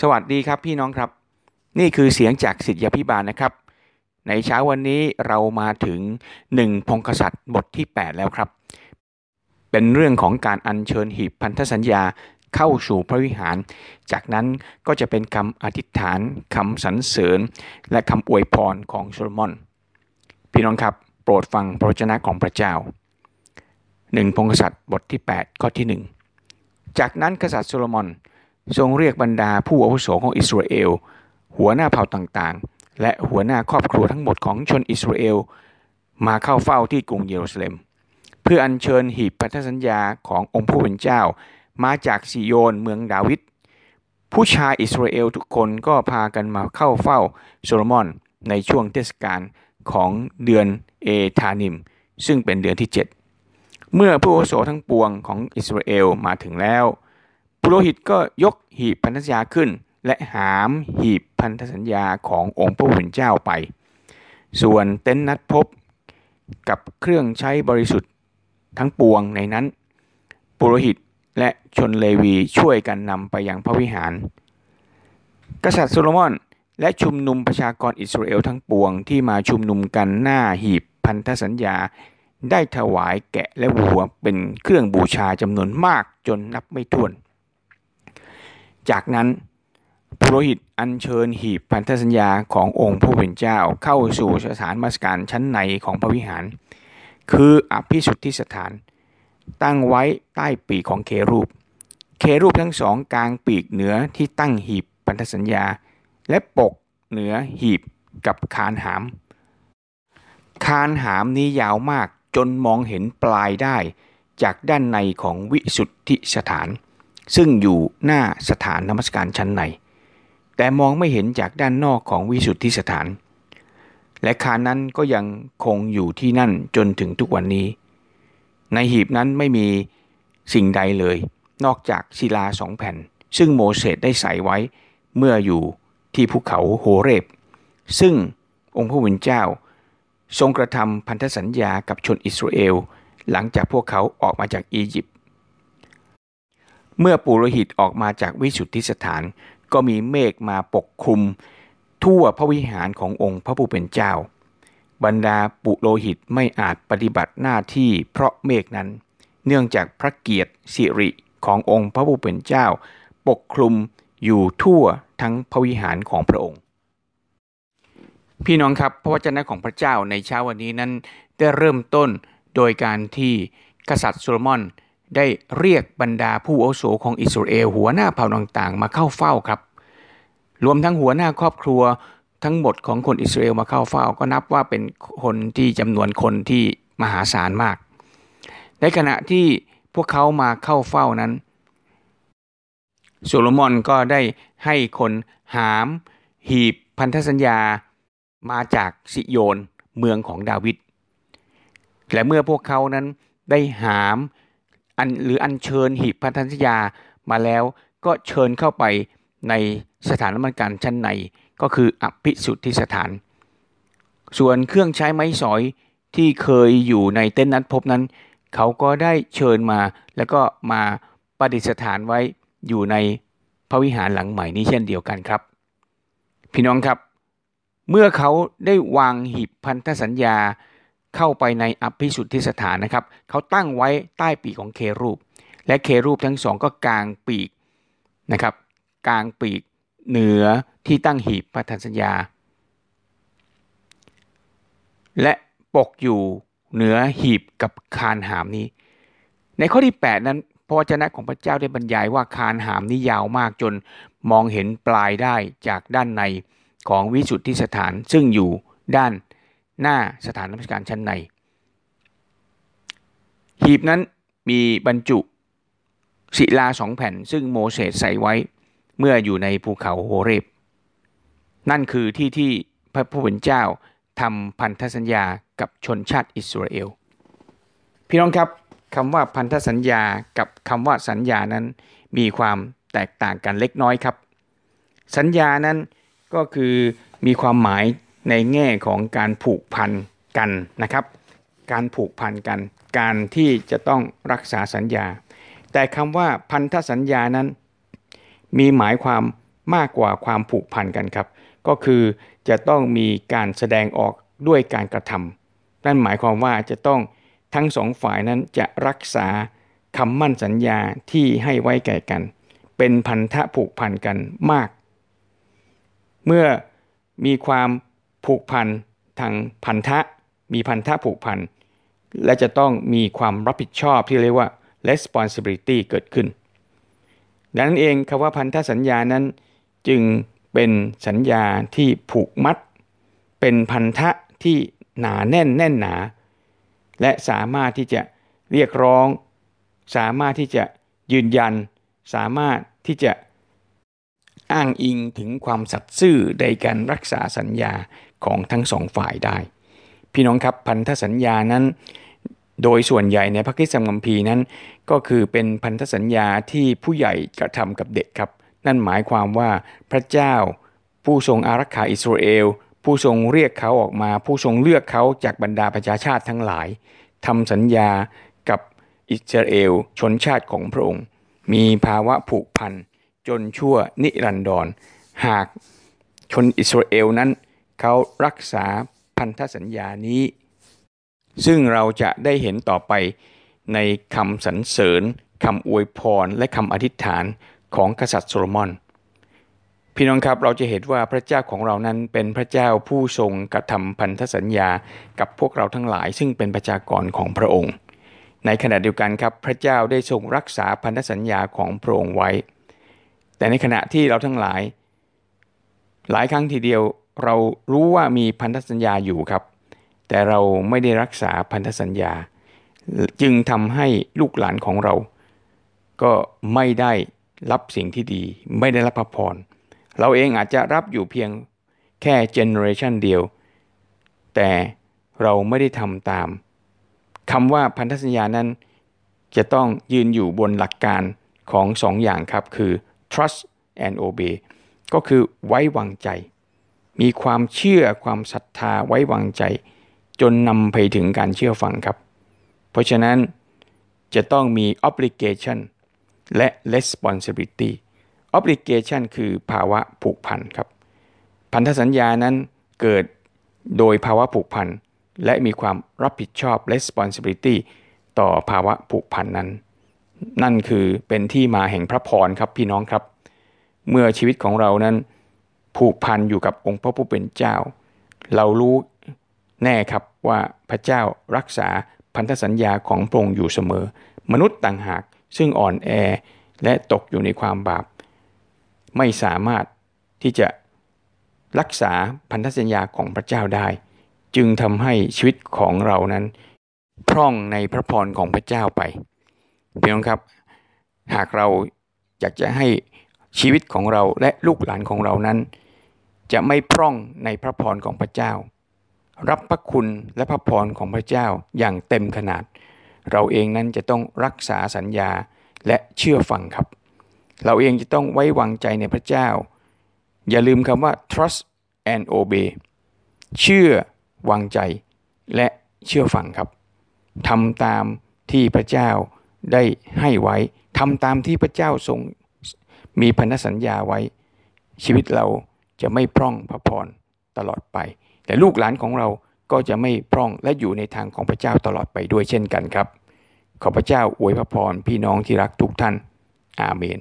สวัสดีครับพี่น้องครับ นี่คือเสียงจากสิทธยาพิบาลนะครับ ในเช้าวันนี้เรามาถึงหนึ่งพงกษัตริย์บทที่ 8 แล้วครับ เป็นเรื่องของการอัญเชิญหีบพันธสัญญาเข้าสู่พระวิหาร จากนั้นก็จะเป็นคำอธิษฐานคำสรรเสริญ และคำอวยพรของโซโลมอน พี่น้องครับโปรดฟังพระวจนะของพระเจ้าหนึ่งพงกษัตริย์บทที่ 8 ข้อที่ 1 จากนั้นกษัตริย์โซโลมอน ทรงเรียกบรรดาผู้อาวุโสของอิสราเอล หัวหน้าเผ่าต่างๆ และหัวหน้าครอบครัวทั้งหมดของชนอิสราเอล มาเข้าเฝ้าที่กรุงเยรูซาเล็ม เพื่ออัญเชิญหีบพันธสัญญาขององค์ผู้เป็นเจ้า มาจากซิโยนเมืองดาวิดผู้ชายอิสราเอลทุกคนก็พากันมาเข้าเฝ้าโซโลมอนในช่วงเทศกาลของเดือนเอธานิม ซึ่งเป็นเดือนที่ 7 เมื่อผู้อาวุโสทั้งปวงของอิสราเอลมาถึงแล้ว ปุโรหิตก็ยกหีบพันธสัญญาขึ้น และหามหีบพันธสัญญาขององค์พระผู้เป็นเจ้าไป ส่วนเต็นท์นัดพบกับเครื่องใช้บริสุทธิ์ทั้งปวงในนั้น ปุโรหิตและชนเลวีช่วยกันนำไปยังพระวิหาร กษัตริย์โซโลมอนและชุมนุมประชากรอิสราเอลทั้งปวงที่มาชุมนุมกันหน้าหีบพันธสัญญา ได้ถวายแกะและวัวเป็นเครื่องบูชาจำนวนมากจนนับไม่ถ้วน จากนั้นปุโรหิตอัญเชิญหีบพันธสัญญาขององค์ผู้เป็นเจ้าเข้าสู่สถานมัสการชั้นในของพระวิหาร คืออภิสุทธิสถาน ตั้งไว้ใต้ปีกของเครูป เครูปทั้งสองกลางปีกเหนือที่ตั้งหีบพันธสัญญา และปกเหนือหีบกับคานหาม คานหามนี้ยาวมากจนมองเห็นปลายได้จากด้านในของวิสุทธิสถาน ซึ่งอยู่หน้าสถานนมัสการชั้นใน แต่มองไม่เห็นจากด้านนอกของวิสุทธิสถาน และคานนั้นก็ยังคงอยู่ที่นั่นจนถึงทุกวันนี้ ในหีบนั้นไม่มีสิ่งใดเลย นอกจากศิลาสองแผ่น ซึ่งโมเสสได้ใส่ไว้เมื่ออยู่ที่ภูเขาโฮเรบ ซึ่งองค์พระวิญเจ้า ทรงกระทำพันธสัญญากับชนอิสราเอล หลังจากพวกเขาออกมาจากอียิปต์ เมื่อปุโรหิตออกมาจากวิสุทธิสถาน ก็มีเมฆมาปกคลุม ทั่วพระวิหารขององค์พระผู้เป็นเจ้า บรรดาปุโรหิตไม่อาจปฏิบัติหน้าที่เพราะเมฆนั้น เนื่องจากพระเกียรติสิริขององค์พระผู้เป็นเจ้า ปกคลุมอยู่ทั่วทั้งพระวิหารของพระองค์ พี่น้องครับพระวจนะของพระเจ้าในเช้าวันนี้นั้นได้เริ่มต้นโดยการที่กษัตริย์โซโลมอน ได้เรียกบรรดาผู้อาวุโสของอิสราเอลหัวหน้าเผ่าต่างๆ มาเข้าเฝ้าครับ รวมทั้งหัวหน้าครอบครัวทั้งหมดของคนอิสราเอลมาเข้าเฝ้า ก็นับว่าเป็นคนที่จำนวนคนที่มหาศาลมาก ในขณะที่พวกเขามาเข้าเฝ้านั้นโซโลมอนก็ได้ให้คนหาม หีบพันธสัญญามาจากสิโยนเมืองของดาวิดและเมื่อพวกเขานั้นได้หาม อันหรืออัญเชิญหีบพันธสัญญามาแล้วก็เชิญเข้าไปในสถานนมัสการชั้นในก็คืออภิสุทธิสถาน ส่วนเครื่องใช้ไม้สอยที่เคยอยู่ในเต้นนัดพบนั้น เขาก็ได้เชิญมาแล้วก็มาประดิษฐานไว้อยู่ในพระวิหารหลังใหม่นี้เช่นเดียวกันครับ พี่น้องครับ เมื่อเขาได้วางหีบพันธสัญญา เข้าไปในอภิสุทธิสถานนะครับเขาตั้งไว้ใต้ปีกของเครูป และเครูปทั้งสองก็กลางปีกนะครับกลางปีกเหนือที่ตั้งหีบพันธสัญญา และปกอยู่เหนือหีบกับคานหามนี้ ในข้อที่ 8 นั้นพระวจนะของพระเจ้าได้บรรยายว่าคานหามนี้ยาวมากจนมองเห็นปลายได้จากด้านในของวิสุทธิสถานซึ่งอยู่ด้าน หน้าสถานนมัสการชั้นใน หีบนั้นมีบรรจุศิลาสองแผ่น ซึ่งโมเสสใส่ไว้เมื่ออยู่ในภูเขาโฮเรบ นั่นคือที่ที่พระผู้เป็นเจ้าทำพันธสัญญากับชนชาติอิสราเอล พี่น้องครับคำว่าพันธสัญญากับคำว่าสัญญานั้นมีความแตกต่างกันเล็กน้อยครับ สัญญานั้นก็คือมีความหมาย ในแง่ของการผูกพันกันนะครับ การผูกพันกัน การที่จะต้องรักษาสัญญา แต่คำว่าพันธสัญญานั้น มีหมายความมากกว่าความผูกพันกันครับ ก็คือจะต้องมีการแสดงออกด้วยการกระทำนั่นหมายความว่าจะต้องทั้งสองฝ่ายนั้นจะรักษาคำมั่นสัญญาที่ให้ไว้แก่กัน เป็นพันธะผูกพันกันมาก เมื่อมีความ ผูกพันทางพันธะ มีพันธะผูกพัน และจะต้องมีความรับผิดชอบที่เรียกว่า responsibility เกิดขึ้น ดังนั้นเองคำว่าพันธสัญญานั้นจึงเป็นสัญญาที่ผูกมัด เป็นพันธะที่หนาแน่นแน่นหนา และสามารถที่จะเรียกร้อง สามารถที่จะยืนยัน สามารถที่จะอ้างอิงถึงความสัตย์ซื่อในการรักษาสัญญา ของทั้งสองฝ่ายได้ พี่น้องครับพันธสัญญานั้น โดยส่วนใหญ่ในพระคิสมัมพีนั้น ก็คือเป็นพันธสัญญาที่ผู้ใหญ่กระทำกับเด็กครับ นั่นหมายความว่าพระเจ้า ผู้ทรงอารักขาอิสราเอลผู้ทรงเรียกเขาออกมา ผู้ทรงเลือกเขาจากบรรดาประชาชาติทั้งหลายทำสัญญากับอิสราเอลชนชาติของพระองค์ มีภาวะผูกพันจนชั่วนิรันดรหากชนอิสราเอลนั้น เขารักษาพันธสัญญานี้ ซึ่งเราจะได้เห็นต่อไปในคำสรรเสริญคำอวยพรและคำอธิษฐานของกษัตริย์โซโลมอน พี่น้องครับเราจะเห็นว่าพระเจ้าของเรานั้นเป็นพระเจ้าผู้ทรงกระทำพันธสัญญากับพวกเราทั้งหลาย ซึ่งเป็นประชากรของพระองค์ ในขณะเดียวกันครับพระเจ้าได้ทรงรักษาพันธสัญญาของพระองค์ไว้ แต่ในขณะที่เราทั้งหลาย หลายครั้งทีเดียว เรารู้ว่ามีพันธสัญญาอยู่ครับ แต่เราไม่ได้รักษาพันธสัญญา จึงทำให้ลูกหลานของเรา ก็ไม่ได้รับสิ่งที่ดี ไม่ได้รับพระพรเราเองอาจจะรับอยู่เพียงแค่เจเนอเรชันเดียว แต่เราไม่ได้ทำตามคำว่าพันธสัญญานั้น จะต้องยืนอยู่บนหลักการของสองอย่างครับ คือ trust and obey ก็คือไว้วางใจ มีความเชื่อความศรัทธาไว้วางใจ จนนำไปถึงการเชื่อฟังครับ เพราะฉะนั้นจะต้องมี obligation และ responsibility obligation คือภาวะผูกพันครับ พันธสัญญานั้นเกิดโดยภาวะผูกพันและมีความรับผิดชอบ responsibility ต่อภาวะผูกพันนั้น นั่นคือเป็นที่มาแห่งพระพรครับพี่น้องครับ เมื่อชีวิตของเรานั้น ผูกพันอยู่กับองค์พระผู้เป็นเจ้า เรารู้แน่ครับว่าพระเจ้ารักษาพันธสัญญาของพระองค์อยู่เสมอ มนุษย์ต่างหากซึ่งอ่อนแอและตกอยู่ในความบาป ไม่สามารถที่จะรักษาพันธสัญญาของพระเจ้าได้ จึงทำให้ชีวิตของเรานั้น พร่องในพระพรของพระเจ้าไปเพียงครับ หากเราอยากจะให้ชีวิตของเราและลูกหลานของเรานั้น จะไม่พร่องในพระพรของพระเจ้า รับพระคุณและพระพรของพระเจ้าอย่างเต็มขนาด เราเองนั้นจะต้องรักษาสัญญาและเชื่อฟังครับ เราเองจะต้องไว้วางใจในพระเจ้า อย่าลืมคำว่า trust and obey เชื่อวางใจและเชื่อฟังครับทำตามที่พระเจ้าได้ให้ไว้ทำตามที่พระเจ้าทรงมีพันธสัญญาไว้ ชีวิตเรา จะไม่พร่องพระพรตลอดไป แต่ลูกหลานของเราก็จะไม่พร่องและอยู่ในทางของพระเจ้าตลอดไปด้วยเช่นกันครับ ขอพระเจ้าอวยพระพรพี่น้องที่รักทุกท่าน อาเมน